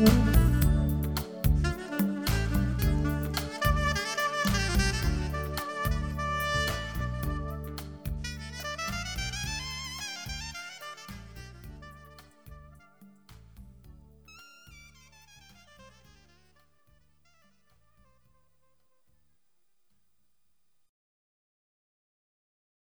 Bye.